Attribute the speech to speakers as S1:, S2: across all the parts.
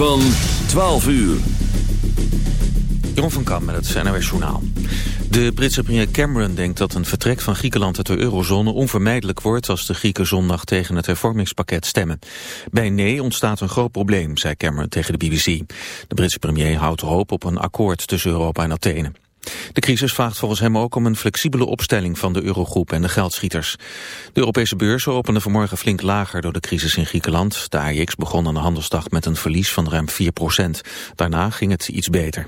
S1: Van 12 uur.
S2: Jeroen van Kam met het NRS Journaal. De Britse premier Cameron denkt dat een vertrek van Griekenland uit de eurozone onvermijdelijk wordt als de Grieken zondag tegen het hervormingspakket stemmen. Bij nee ontstaat een groot probleem, zei Cameron tegen de BBC. De Britse premier houdt hoop op een akkoord tussen Europa en Athene. De crisis vraagt volgens hem ook om een flexibele opstelling van de eurogroep en de geldschieters. De Europese beurzen openden vanmorgen flink lager door de crisis in Griekenland. De AIX begon aan de handelsdag met een verlies van ruim 4% Daarna ging het iets beter.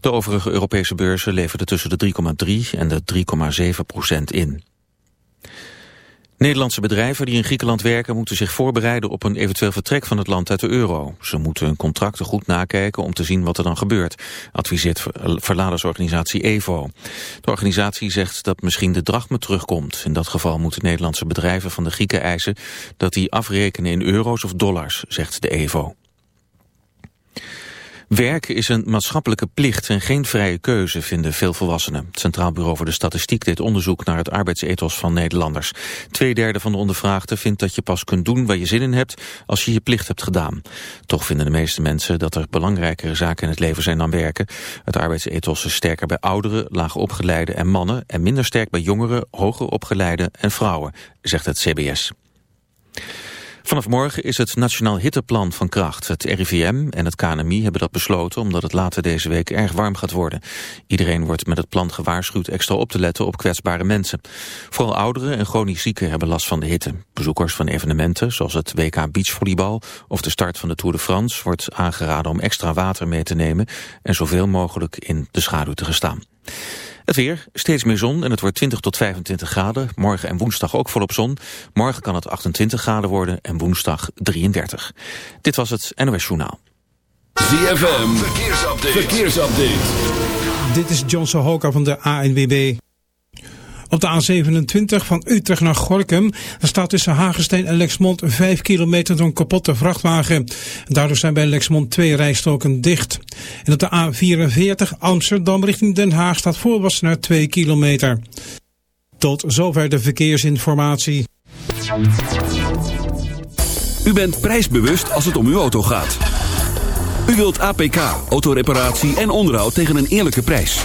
S2: De overige Europese beurzen leverden tussen de 3,3 en de 3,7% in. Nederlandse bedrijven die in Griekenland werken moeten zich voorbereiden op een eventueel vertrek van het land uit de euro. Ze moeten hun contracten goed nakijken om te zien wat er dan gebeurt, adviseert verladersorganisatie EVO. De organisatie zegt dat misschien de drachme terugkomt. In dat geval moeten Nederlandse bedrijven van de Grieken eisen dat die afrekenen in euro's of dollars, zegt de EVO. Werk is een maatschappelijke plicht en geen vrije keuze, vinden veel volwassenen. Het Centraal Bureau voor de Statistiek deed onderzoek naar het arbeidsethos van Nederlanders. Tweederde van de ondervraagden vindt dat je pas kunt doen waar je zin in hebt als je je plicht hebt gedaan. Toch vinden de meeste mensen dat er belangrijkere zaken in het leven zijn dan werken. Het arbeidsethos is sterker bij ouderen, lager opgeleiden en mannen en minder sterk bij jongeren, hoger opgeleiden en vrouwen, zegt het CBS. Vanaf morgen is het Nationaal Hitteplan van kracht. Het RIVM en het KNMI hebben dat besloten omdat het later deze week erg warm gaat worden. Iedereen wordt met het plan gewaarschuwd extra op te letten op kwetsbare mensen. Vooral ouderen en chronisch zieken hebben last van de hitte. Bezoekers van evenementen zoals het WK Beachvolleybal of de start van de Tour de France wordt aangeraden om extra water mee te nemen en zoveel mogelijk in de schaduw te gaan staan. Het weer, steeds meer zon en het wordt 20 tot 25 graden. Morgen en woensdag ook volop zon. Morgen kan het 28 graden worden en woensdag 33. Dit was het NOS Journaal.
S1: ZFM, verkeersupdate. verkeersupdate.
S3: Dit is John Sohoka van de ANWB. Op de A27 van Utrecht naar Gorkum staat tussen Hagestein en Lexmond 5 kilometer door een kapotte vrachtwagen. Daardoor zijn bij Lexmond twee rijstroken dicht. En op de A44 Amsterdam richting Den Haag staat voor naar 2 kilometer. Tot zover de verkeersinformatie.
S1: U bent prijsbewust als het om uw auto gaat. U wilt APK, autoreparatie en onderhoud tegen een eerlijke prijs.